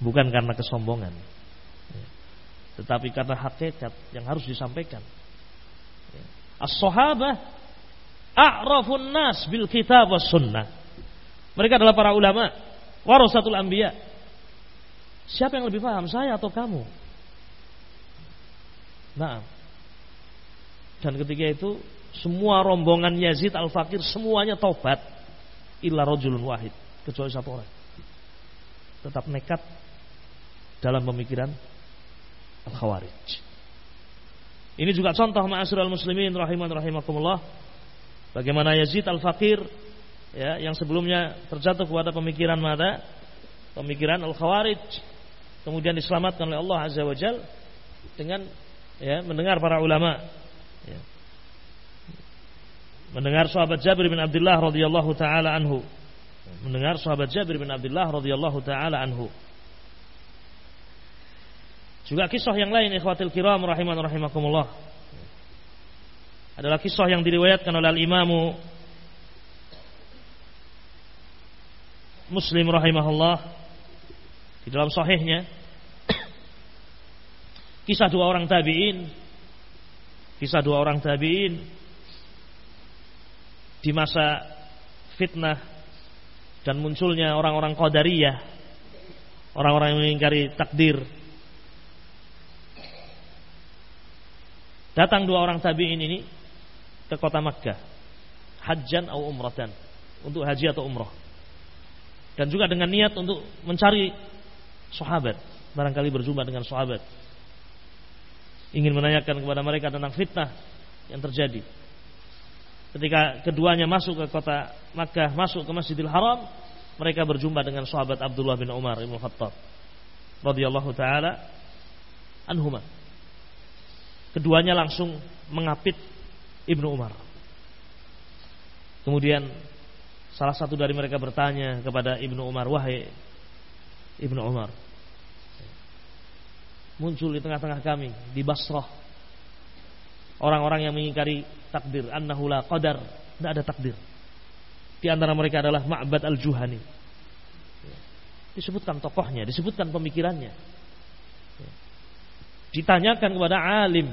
S1: bukan karena kesombongan tetapi karena hakikat yang harus disampaikan as-sahabah a'rafun nas bil kitab was sunnah. Mereka adalah para ulama. Warasatul anbiya. Siapa yang lebih paham saya atau kamu? Nah dan ketika itu semua rombongan Yazid al-Fakir semuanya taubat. Illa rajulun wahid. Kecuali satu orang. Tetap nekat dalam pemikiran Al-Khawarij. Ini juga contoh ma'asyiral muslimin rahiman rahimakumullah bagaimana Yazid Al-Fakir ya yang sebelumnya terjatuh kepada pemikiran mana? Pemikiran Al-Khawarij kemudian diselamatkan oleh Allah Azza wa Jal dengan ya mendengar para ulama ya. mendengar sahabat Jabir bin Abdullah radhiyallahu taala anhu mendengar sahabat Jabir bin Abdullah radhiyallahu taala anhu juga kisah yang lain ikhwatil kiram rahiman rahimakumullah. Adalah kisah yang diriwayatkan oleh al-Imamu Muslim rahimahullah di dalam sahihnya. Kisah dua orang tabi'in. Kisah dua orang tabi'in di masa fitnah dan munculnya orang-orang qadariyah orang-orang yang mengingkari takdir. Datang dua orang tabi'in ini ke kota Makkah. Hajjan atau umratan. Untuk haji atau umrah. Dan juga dengan niat untuk mencari sahabat. Barangkali berjumpa dengan sahabat. Ingin menanyakan kepada mereka tentang fitnah yang terjadi. Ketika keduanya masuk ke kota Makkah, masuk ke Masjidil Haram, mereka berjumpa dengan sahabat Abdullah bin Umar Ibn Khattab radhiyallahu taala anhuma. Keduanya langsung mengapit Ibnu Umar. Kemudian salah satu dari mereka bertanya kepada Ibnu Umar, "Wahai Ibnu Umar, muncul di tengah-tengah kami di Basrah orang-orang yang mengingkari takdir, annahu la qadar, tidak ada takdir." Di antara mereka adalah Ma'bad al-Juhani. Disebutkan tokohnya, disebutkan pemikirannya. Ditanyakan kepada alim.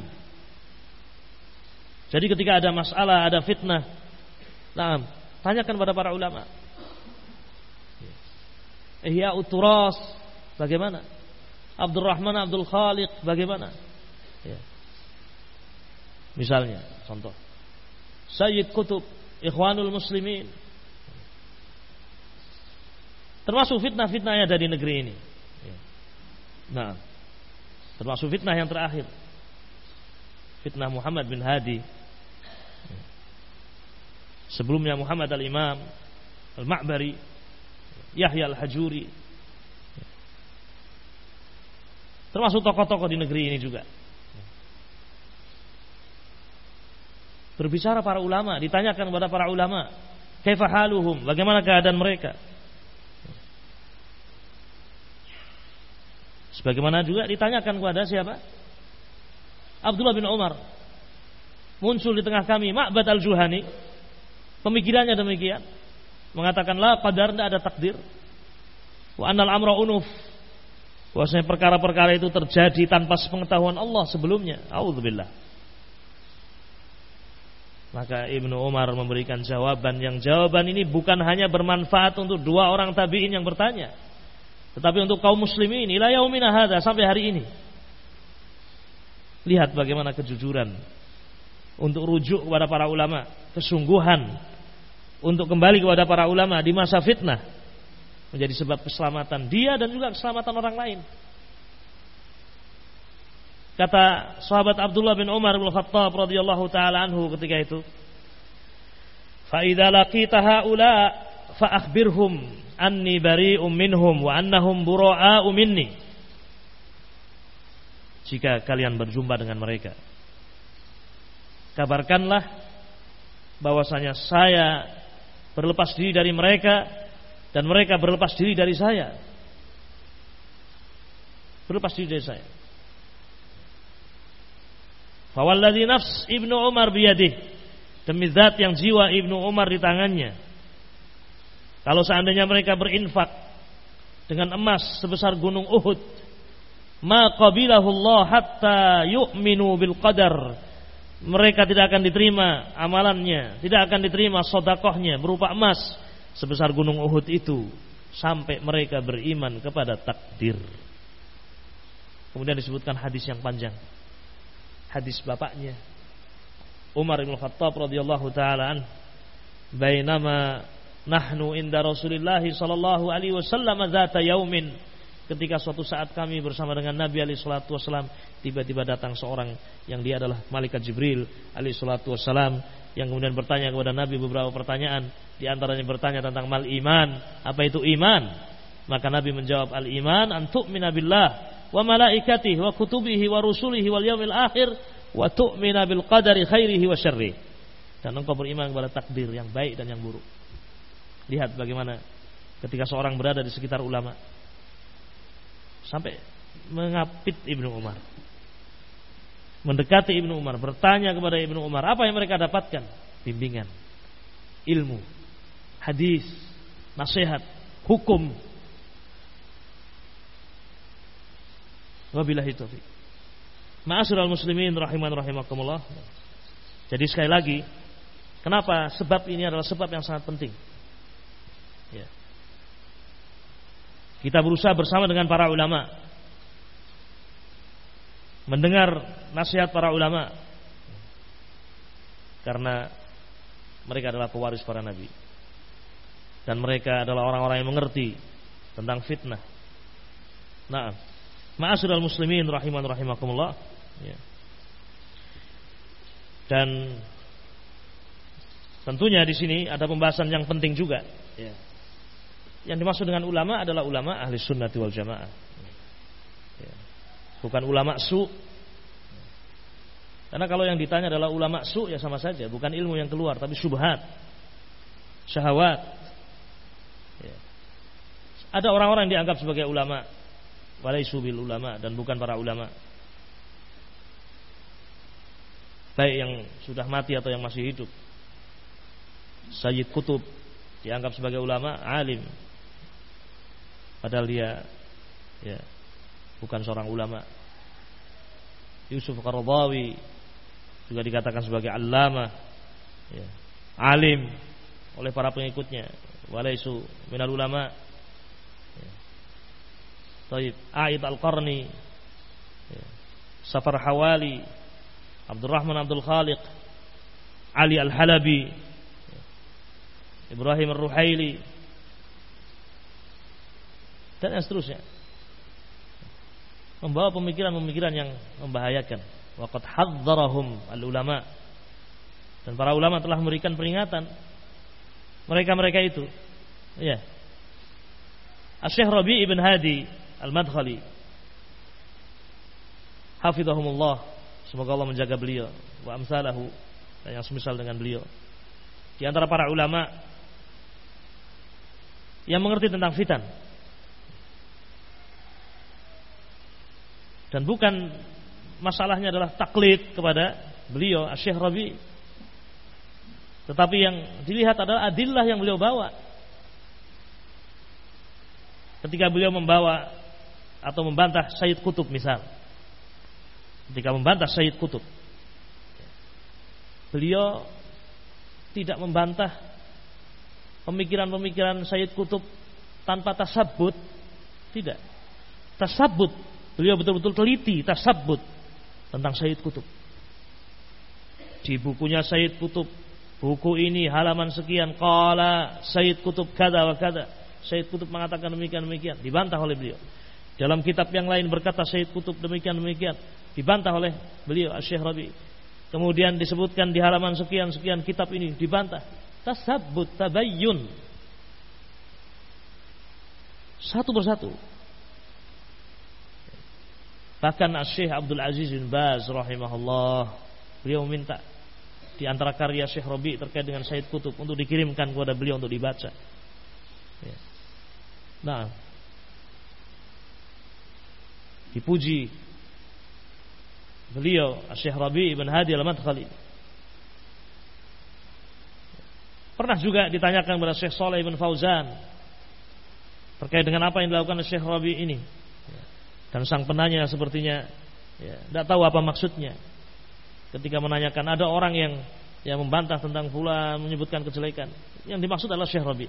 S1: Jadi ketika ada masalah, ada fitnah, nah, tanyakan kepada para ulama. Ihya Uturas, bagaimana? Abdurrahman Abdul Khaliq, bagaimana? Ya. Misalnya, contoh. Sayyid Kutub, Ikhwanul Muslimin, Termasuk fitnah-fitnah yang ada di negeri ini. Ya. Nah, termasuk fitnah yang terakhir. Fitnah Muhammad bin Hadi. Ya. Sebelumnya Muhammad al-Imam al-Ma'bari, Yahya al-Hajuri. Termasuk tokoh-tokoh di negeri ini juga. Berbicara para ulama, ditanyakan kepada para ulama, kaifahaluhum, bagaimana keadaan mereka? Sebagaimana juga ditanyakan kepada siapa? Abdullah bin Umar. Muncul di tengah kami Ma'bad al-Juhani. Pemikirannya demikian. Mengatakan la qadar tidak ada takdir. Wa anal amra unuf. Bahwasanya perkara-perkara itu terjadi tanpa sepengetahuan Allah sebelumnya. Auzubillah. Maka Ibnu Umar memberikan jawaban yang jawaban ini bukan hanya bermanfaat untuk dua orang tabi'in yang bertanya tetapi untuk kaum muslimin ila yaumina hadza sampai hari ini. Lihat bagaimana kejujuran untuk rujuk kepada para ulama, kesungguhan untuk kembali kepada para ulama di masa fitnah menjadi sebab keselamatan dia dan juga keselamatan orang lain. Kata sahabat Abdullah bin Umar bin Khattab radhiyallahu taala anhu ketika itu, "Fa idza laqita haula fa akhbirhum anni bari'um minhum wa annahum bura'a'u minni. Jika kalian berjumpa dengan mereka, kabarkanlah bahwasanya saya berlepas diri dari mereka dan mereka berlepas diri dari saya. Berlepas diri dari saya. Fawalladhi nafs Ibnu Umar biyadih. Demi zat yang jiwa Ibnu Umar di tangannya kalau seandainya mereka berinfak dengan emas sebesar gunung Uhud, ma qabilahu Allah hatta yu'minu bil qadar. Mereka tidak akan diterima amalannya, tidak akan diterima sodakohnya berupa emas sebesar gunung Uhud itu sampai mereka beriman kepada takdir. Kemudian disebutkan hadis yang panjang. Hadis bapaknya Umar bin Khattab radhiyallahu taala an bainama nahnu inda Rasulullah sallallahu alaihi wasallam zata yaumin ketika suatu saat kami bersama dengan Nabi alaihi salatu wasallam tiba-tiba datang seorang yang dia adalah malaikat Jibril alaihi salatu wasallam yang kemudian bertanya kepada Nabi beberapa pertanyaan. Di antaranya bertanya tentang mal iman. Apa itu iman? Maka Nabi menjawab al iman an tu'mina billah wa malaikatihi wa kutubihi wa rusulihi wal yaumil akhir wa tu'mina bil qadari khairihi wa syarrihi dan engkau beriman kepada takdir yang baik dan yang buruk. Lihat bagaimana ketika seorang berada di sekitar ulama sampai mengapit Ibnu Umar. Mendekati Ibnu Umar, bertanya kepada Ibnu Umar, apa yang mereka dapatkan? Bimbingan, ilmu, hadis, nasihat, hukum. Wabillahi taufik. Ma'asyiral muslimin rahiman rahimakumullah. Jadi sekali lagi, kenapa sebab ini adalah sebab yang sangat penting. Kita berusaha bersama dengan para ulama mendengar nasihat para ulama karena mereka adalah pewaris para nabi dan mereka adalah orang-orang yang mengerti tentang fitnah. Nah, ma'asyiral muslimin rahiman rahimakumullah. Ya. Dan tentunya di sini ada pembahasan yang penting juga. Ya. Yang dimaksud dengan ulama adalah ulama ahli sunnah wal jamaah. Ya. bukan ulama su. Karena kalau yang ditanya adalah ulama su ya sama saja, bukan ilmu yang keluar tapi subhat, syahwat. Ya. Ada orang-orang yang dianggap sebagai ulama, walaisu bil ulama dan bukan para ulama. Baik yang sudah mati atau yang masih hidup. Sayyid Kutub dianggap sebagai ulama, alim. Padahal dia ya bukan seorang ulama. Yusuf Qaradawi juga dikatakan sebagai alama ya, alim oleh para pengikutnya walaisu minal ulama ya. Taib Aid Al-Qarni ya. Safar Hawali Abdurrahman Abdul Khaliq Ali Al-Halabi ya. Ibrahim Ar-Ruhaili dan seterusnya membawa pemikiran-pemikiran yang membahayakan. Waqad hadzarahum al-ulama. Dan para ulama telah memberikan peringatan mereka-mereka itu. Ya. Asy-Syaikh Rabi' ibn Hadi Al-Madkhali hafizahumullah semoga Allah menjaga beliau wa amsalahu dan yang semisal dengan beliau di antara para ulama yang mengerti tentang fitan dan bukan masalahnya adalah taklid kepada beliau Syekh Rabi. Tetapi yang dilihat adalah adillah yang beliau bawa. Ketika beliau membawa atau membantah Sayyid Kutub misal. Ketika membantah Sayyid Kutub beliau tidak membantah pemikiran-pemikiran Sayyid Kutub tanpa tasabut. Tidak. Tasabut Beliau betul-betul teliti, tasabut tentang Sayyid Kutub. Di bukunya Sayyid Kutub, buku ini halaman sekian, kala Sayyid Kutub kada wa kada. Sayyid Kutub mengatakan demikian demikian, dibantah oleh beliau. Dalam kitab yang lain berkata Sayyid Kutub demikian demikian, dibantah oleh beliau Syekh Rabi. Kemudian disebutkan di halaman sekian sekian kitab ini dibantah. Tasabut tabayyun. Satu persatu Bahkan Syekh Abdul Aziz bin Baz rahimahullah beliau meminta di antara karya Syekh Robi terkait dengan Said Kutub untuk dikirimkan kepada beliau untuk dibaca. Ya. Nah, dipuji beliau Syekh Rabi ibn Hadi al-Madkhali. Pernah juga ditanyakan kepada Syekh Saleh ibn Fauzan terkait dengan apa yang dilakukan Syekh Rabi ini. Dan sang penanya sepertinya ya, tidak tahu apa maksudnya. Ketika menanyakan ada orang yang yang membantah tentang pula menyebutkan kejelekan. Yang dimaksud adalah Syekh Rabi.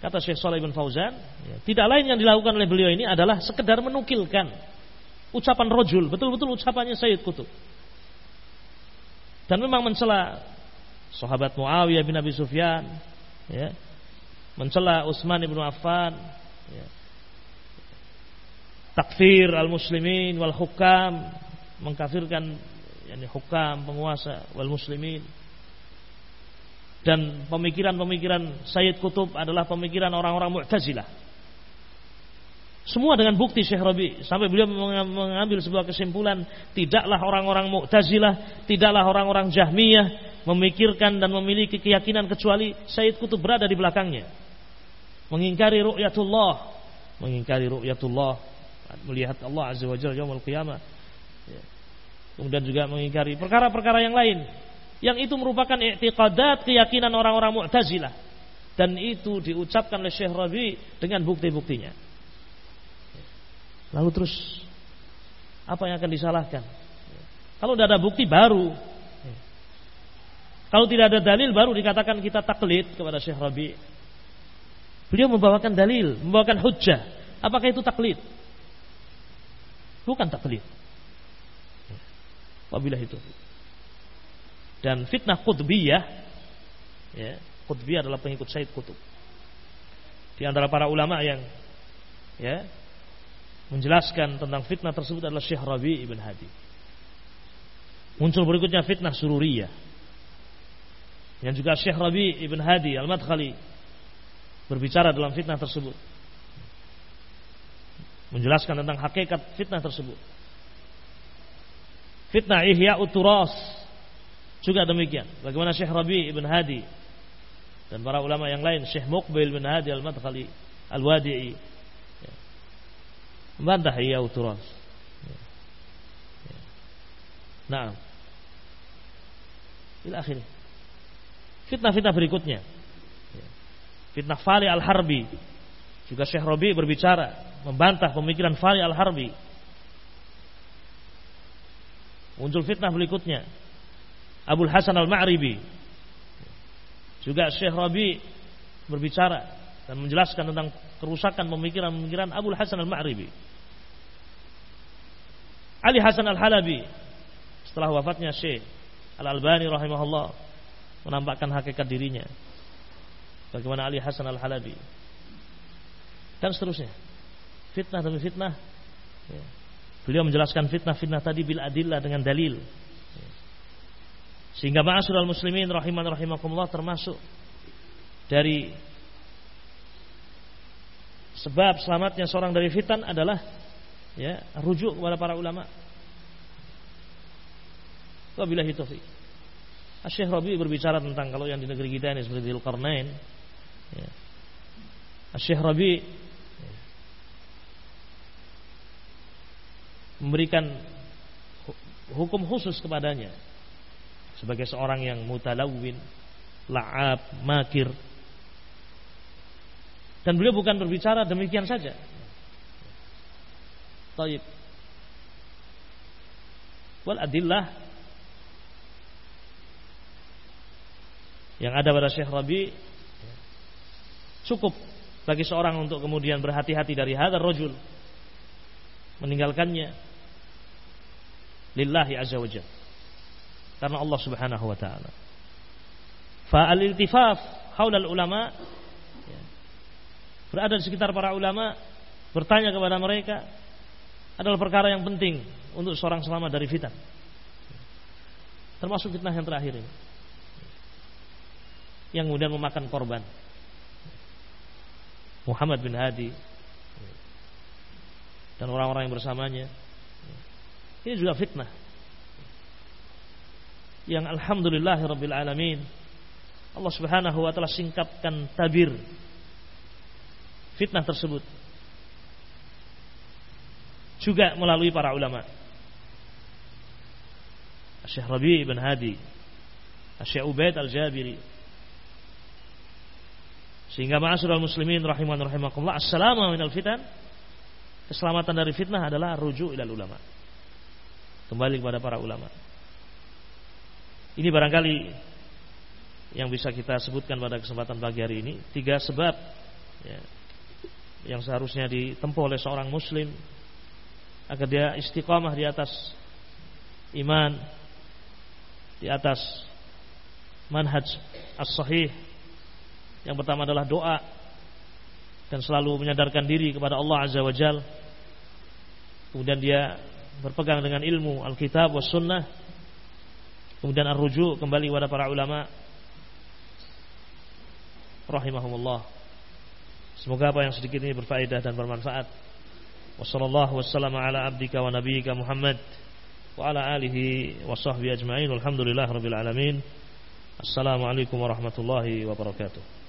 S1: Kata Syekh Saleh bin Fauzan, ya, tidak lain yang dilakukan oleh beliau ini adalah sekedar menukilkan ucapan rojul, betul-betul ucapannya Sayyid Kutub. Dan memang mencela sahabat Muawiyah bin Abi Sufyan, ya, mencela Utsman bin Affan, ya, takfir al-muslimin wal hukam. Mengkafirkan yani hukam penguasa wal muslimin. Dan pemikiran-pemikiran Sayyid Kutub adalah pemikiran orang-orang Mu'tazilah. Semua dengan bukti Syekh Rabi. Sampai beliau mengambil sebuah kesimpulan tidaklah orang-orang Mu'tazilah, tidaklah orang-orang Jahmiyah memikirkan dan memiliki keyakinan kecuali Sayyid Kutub berada di belakangnya. Mengingkari ru'yatullah, mengingkari ru'yatullah melihat Allah Azza wa Jalla yaumul qiyamah. Ya. Kemudian juga mengingkari perkara-perkara yang lain yang itu merupakan i'tiqadat keyakinan orang-orang Mu'tazilah dan itu diucapkan oleh Syekh Rabi dengan bukti-buktinya. Lalu terus apa yang akan disalahkan? Kalau tidak ada bukti baru kalau tidak ada dalil baru dikatakan kita taklid kepada Syekh Rabi. Beliau membawakan dalil, membawakan hujjah. Apakah itu taklid? Bukan taklid. Wabilah itu. Dan fitnah qutbiyah ya, qutbiyah adalah pengikut Said Kutub. Di antara para ulama yang ya menjelaskan tentang fitnah tersebut adalah Syekh Rabi ibn Hadi. Muncul berikutnya fitnah sururiyah. Yang juga Syekh Rabi ibn Hadi al-Madkhali berbicara dalam fitnah tersebut. Menjelaskan tentang hakikat fitnah tersebut. Fitnah ihya uturas juga demikian. Bagaimana Syekh Rabi ibn Hadi dan para ulama yang lain, Syekh Muqbil bin Hadi al-Madkhali al-Wadi'i ya. membantah ihya uturas. Ya. Ya. Nah, ila akhir. Fitnah-fitnah berikutnya. Ya. Fitnah Fali al-Harbi. Juga Syekh Rabi berbicara membantah pemikiran Fali al-Harbi Muncul fitnah berikutnya. Abdul Hasan al-Ma'ribi. Juga Syekh Rabi berbicara dan menjelaskan tentang kerusakan pemikiran-pemikiran Abdul Hasan al-Ma'ribi. Ali Hasan al-Halabi setelah wafatnya Syekh Al-Albani rahimahullah menampakkan hakikat dirinya. Bagaimana Ali Hasan al-Halabi dan seterusnya. Fitnah demi fitnah. Ya Beliau menjelaskan fitnah-fitnah tadi bil adillah dengan dalil. Sehingga ma'asyiral muslimin rahiman rahimakumullah termasuk dari sebab selamatnya seorang dari fitan adalah ya rujuk kepada para ulama. Wabillahi taufik. Syekh Rabi berbicara tentang kalau yang di negeri kita ini seperti Dzulqarnain ya. Syekh Rabi memberikan hukum khusus kepadanya sebagai seorang yang mutalawin, la'ab, makir. Dan beliau bukan berbicara demikian saja. Taib. Wal adillah yang ada pada Syekh Rabi cukup bagi seorang untuk kemudian berhati-hati dari hadar rojul meninggalkannya lillahi azza wajal karena Allah Subhanahu wa taala. Fa al-iltifaf haula ulama ya, berada di sekitar para ulama bertanya kepada mereka adalah perkara yang penting untuk seorang selamat dari fitnah. Termasuk fitnah yang terakhir ini. Yang kemudian memakan korban. Muhammad bin Hadi dan orang-orang yang bersamanya. Ini juga fitnah. Yang alhamdulillah rabbil alamin Allah Subhanahu wa taala singkapkan tabir fitnah tersebut juga melalui para ulama. Syekh Rabi bin Hadi, Syekh Ubaid Al-Jabiri. Sehingga ma'asyiral muslimin rahiman rahimakumullah, assalamu minal fitan Keselamatan dari fitnah adalah rujuk ilal ulama. Kembali kepada para ulama. Ini barangkali yang bisa kita sebutkan pada kesempatan pagi hari ini. Tiga sebab ya, yang seharusnya ditempuh oleh seorang muslim agar dia istiqamah di atas iman, di atas manhaj as-sahih. Yang pertama adalah doa dan selalu menyadarkan diri kepada Allah Azza wa Jal. Kemudian dia berpegang dengan ilmu Alkitab was sunnah. Kemudian arruju kembali kepada para ulama rahimahumullah. Semoga apa yang sedikit ini berfaedah dan bermanfaat. Wassallallahu wassalamu ala abdika wa nabiyyika Muhammad wa ala alihi wa sahbihi ajma'in. Alhamdulillah rabbil alamin. Assalamualaikum warahmatullahi wabarakatuh.